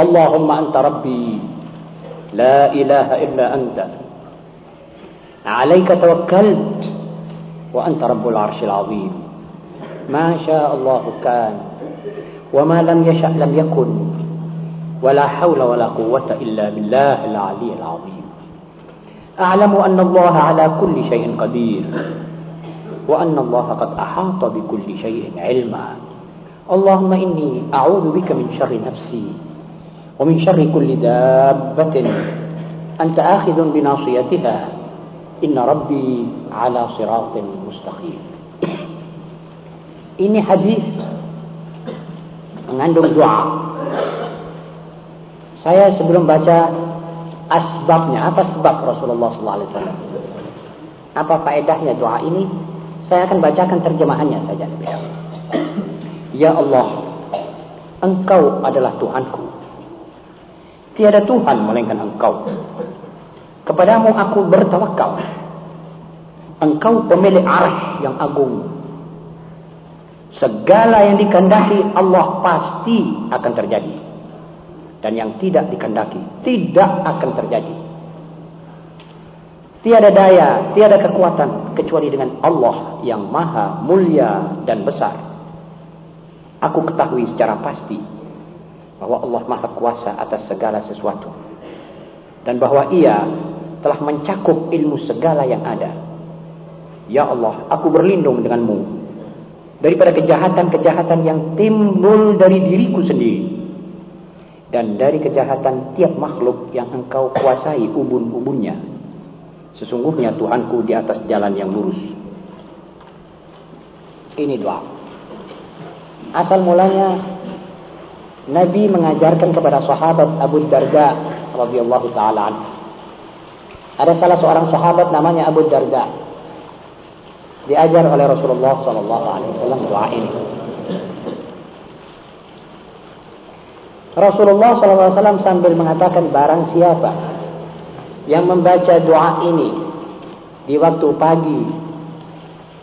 اللهم أنت ربي. لا إله إلا أنت. عليك توكلت وأنت رب العرش العظيم. ما شاء الله كان وما لم يشأ لم يكن ولا حول ولا قوة إلا بالله العلي العظيم. أعلم أن الله على كل شيء قدير وأن الله قد أحاط بكل شيء علما. اللهم إني أعوذ بك من شر نفسي ومن شر كل دابة أنت آخذ بناصيتها إن ربي على صراط مستقيم Ini hadis mengandung doa. Saya sebelum baca asbabnya, apa sebab Rasulullah SAW? Apa faedahnya doa ini? Saya akan bacakan terjemahannya saja. Ya Allah, Engkau adalah Tuhanku. Tiada Tuhan melainkan Engkau. Kepadamu aku bertawakal. Engkau pemilik arah yang agung. Segala yang dikendaki Allah pasti akan terjadi. Dan yang tidak dikendaki tidak akan terjadi. Tiada daya, tiada kekuatan kecuali dengan Allah yang maha mulia dan besar. Aku ketahui secara pasti bahwa Allah maha kuasa atas segala sesuatu. Dan bahwa ia telah mencakup ilmu segala yang ada. Ya Allah, aku berlindung denganmu daripada kejahatan-kejahatan yang timbul dari diriku sendiri dan dari kejahatan tiap makhluk yang engkau kuasai ubun-ubunnya sesungguhnya Tuhanku di atas jalan yang lurus ini doa asal mulanya Nabi mengajarkan kepada sahabat Abu Darda radhiyallahu taala ada salah seorang sahabat namanya Abu Darda. Diajar oleh Rasulullah Sallallahu Alaihi Wasallam doa ini. Rasulullah SAW sambil mengatakan barang siapa yang membaca doa ini di waktu pagi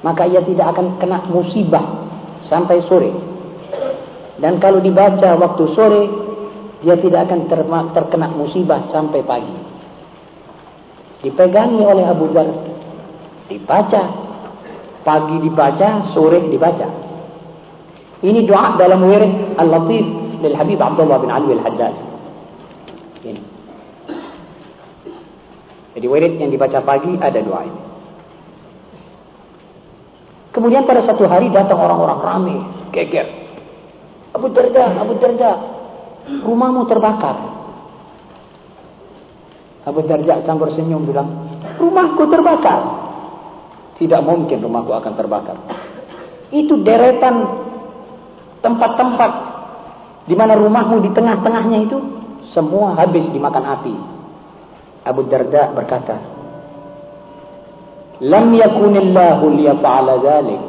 maka ia tidak akan kena musibah sampai sore dan kalau dibaca waktu sore dia tidak akan terkena musibah sampai pagi dipegangi oleh Abu Dhar dibaca Pagi dibaca, sore dibaca. Ini doa dalam wirid Al-Latif lil Habib Abdullah bin Ali Al-Haddad. Jadi wirid yang dibaca pagi ada doa ini. Kemudian pada satu hari datang orang-orang ramai, geger. Abu Darda, Abu Darda, rumahmu terbakar. Abu Darda sambil senyum bilang, rumahku terbakar. Tidak mungkin rumahku akan terbakar. Itu deretan tempat-tempat di mana rumahmu di tengah-tengahnya itu semua habis dimakan api. Abu Darda berkata, "Lam yakunillahu liyaf'ala dzalik."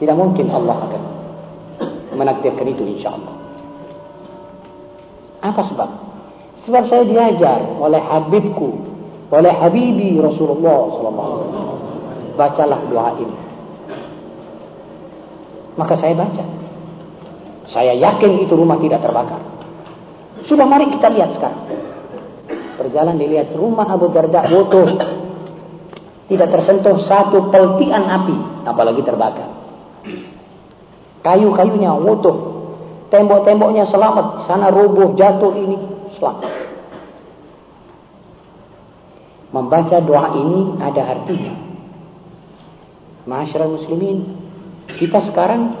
Tidak mungkin Allah akan menakdirkan itu insyaallah. Apa sebab? Sebab saya diajar oleh Habibku, oleh Habibi Rasulullah wasallam bacalah doa ini. Maka saya baca. Saya yakin itu rumah tidak terbakar. Sudah mari kita lihat sekarang. Berjalan dilihat rumah Abu Darda utuh. Tidak tersentuh satu peltian api. Apalagi terbakar. Kayu-kayunya utuh. Tembok-temboknya selamat. Sana rubuh, jatuh ini. Selamat. Membaca doa ini ada artinya. Masyarakat muslimin, kita sekarang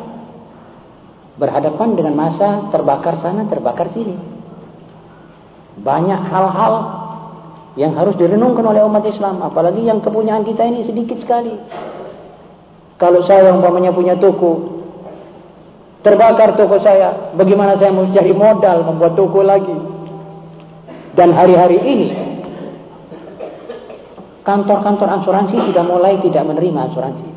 berhadapan dengan masa terbakar sana, terbakar sini. Banyak hal-hal yang harus direnungkan oleh umat Islam, apalagi yang kepunyaan kita ini sedikit sekali. Kalau saya umpamanya punya toko, terbakar toko saya, bagaimana saya mau cari modal membuat toko lagi? Dan hari-hari ini kantor-kantor asuransi sudah mulai tidak menerima asuransi.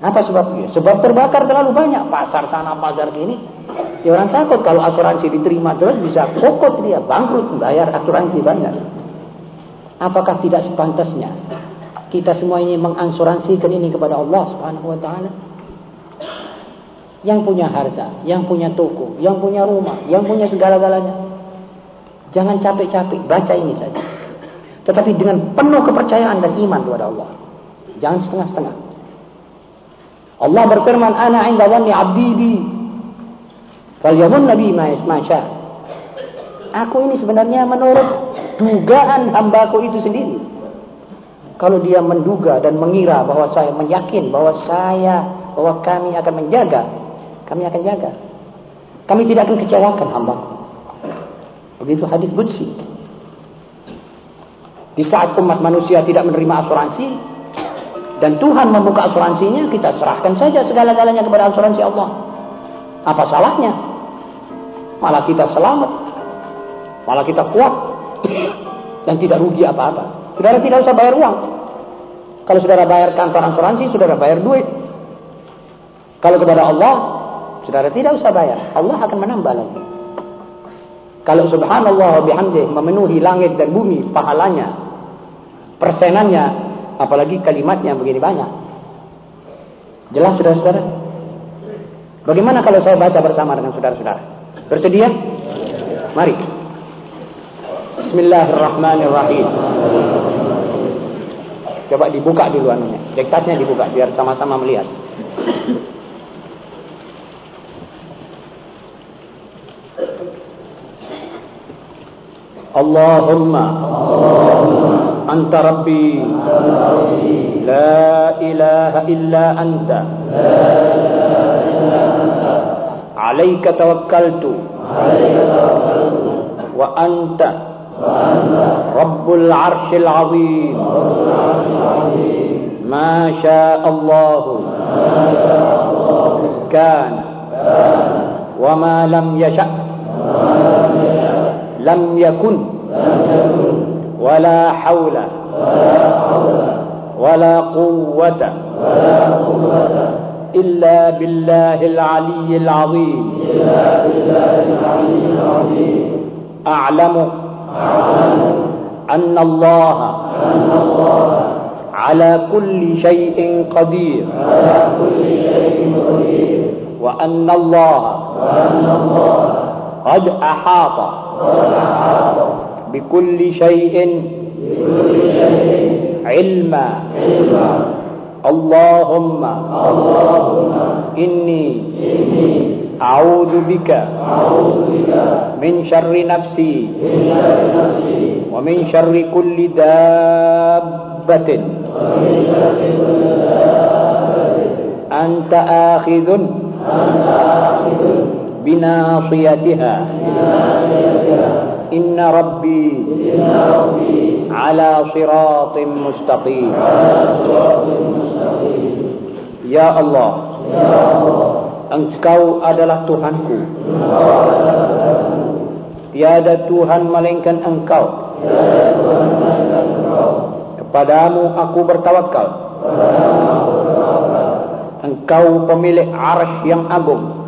Apa sebabnya? Sebab terbakar terlalu banyak. Pasar sana, pasar sini. Ya orang takut kalau asuransi diterima terus bisa kokot dia. Bangkrut, bayar asuransi banyak. Apakah tidak sepantasnya kita semua ini mengasuransikan ini kepada Allah Subhanahu wa taala? Yang punya harta, yang punya toko, yang punya rumah, yang punya segala-galanya. Jangan capek-capek, baca ini saja. Tetapi dengan penuh kepercayaan dan iman kepada Allah. Jangan setengah-setengah. Allah berfirman, "Ana 'inda dhanni 'abdi bi." Nabi masya. Aku ini sebenarnya menurut dugaan hambaku itu sendiri. Kalau dia menduga dan mengira bahwa saya meyakin bahwa saya, bahwa kami akan menjaga, kami akan jaga. Kami tidak akan kecewakan hambaku. Begitu hadis Qudsi. Di saat umat manusia tidak menerima asuransi dan Tuhan membuka asuransinya, kita serahkan saja segala-galanya kepada asuransi Allah. Apa salahnya? Malah kita selamat. Malah kita kuat dan tidak rugi apa-apa. Saudara tidak usah bayar uang. Kalau saudara bayar kantor asuransi, saudara bayar duit. Kalau kepada Allah, saudara tidak usah bayar. Allah akan menambah lagi. Kalau subhanallah bihamdih memenuhi langit dan bumi pahalanya, persenannya, apalagi kalimatnya begini banyak. Jelas saudara-saudara? Bagaimana kalau saya baca bersama dengan saudara-saudara? Bersedia? Mari. Bismillahirrahmanirrahim. Coba dibuka dulu anunya. Dekatnya dibuka biar sama-sama melihat. اللهم أنت ربي. لا إله إلا أنت. عليك توكلت. وأنت رب العرش العظيم. ما شاء الله كان. وما لم يشأ. لم يكن ولا حول ولا قوة إلا بالله العلي العظيم. أعلم أن الله على كل شيء قدير. وأن الله قد أحاط. بكل شيء علما. اللهم إني أعوذ بك من شر نفسي ومن شر كل دابة. أنت آخذ. بناصيتها إن ربي على صراط مستقيم يا الله Engkau adalah Tuhanku. Tiada Tuhan melainkan Engkau. Kepadamu aku bertawakal. Engkau pemilik arsh yang agung.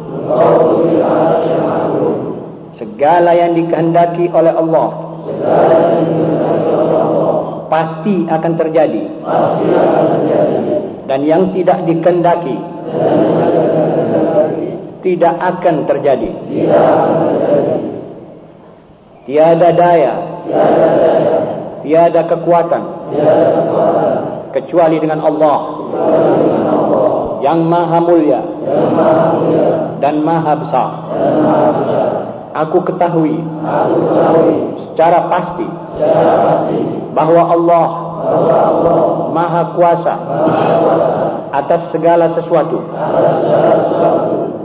Segala yang dikehendaki oleh Allah. Pasti akan terjadi. Dan yang tidak dikehendaki tidak akan terjadi. Tiada daya, tiada kekuatan, kecuali dengan Allah yang maha mulia. Dan maha besar. Aku ketahui. Secara pasti. Bahawa Allah maha kuasa atas segala sesuatu.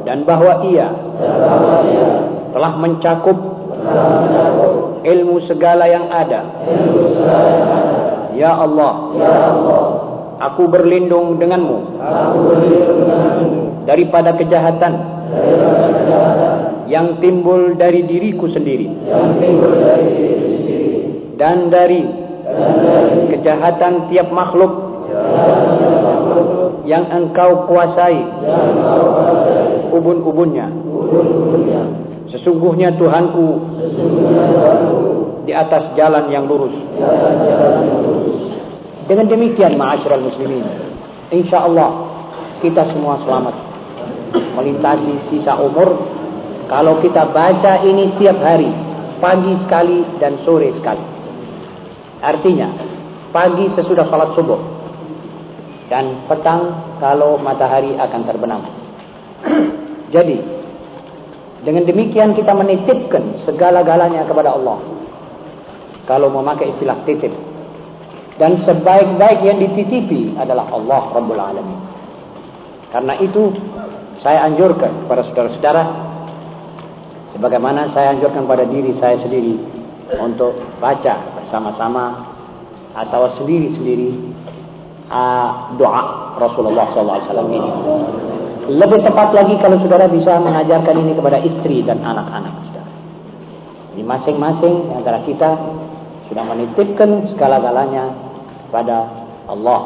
Dan bahawa ia telah mencakup ilmu segala yang ada. ya Allah aku berlindung denganmu. Daripada kejahatan. Yang timbul dari diriku sendiri. Dan dari kejahatan tiap makhluk. yang engkau kuasai. Ubun-ubunnya. Sesungguhnya Tuhanku di atas jalan yang lurus dengan demikian ma'asyiral muslimin insyaallah kita semua selamat melintasi sisa umur kalau kita baca ini tiap hari, pagi sekali dan sore sekali. Artinya, pagi sesudah salat subuh dan petang kalau matahari akan terbenam. Jadi, dengan demikian kita menitipkan segala-galanya kepada Allah. Kalau memakai istilah titip. Dan sebaik-baik yang dititipi adalah Allah Rabbul Alamin. Karena itu saya anjurkan kepada saudara-saudara sebagaimana saya anjurkan pada diri saya sendiri untuk baca bersama-sama atau sendiri-sendiri uh, doa Rasulullah SAW ini. Lebih tepat lagi kalau saudara bisa mengajarkan ini kepada istri dan anak-anak saudara. Di masing-masing antara kita sudah menitipkan segala-galanya pada Allah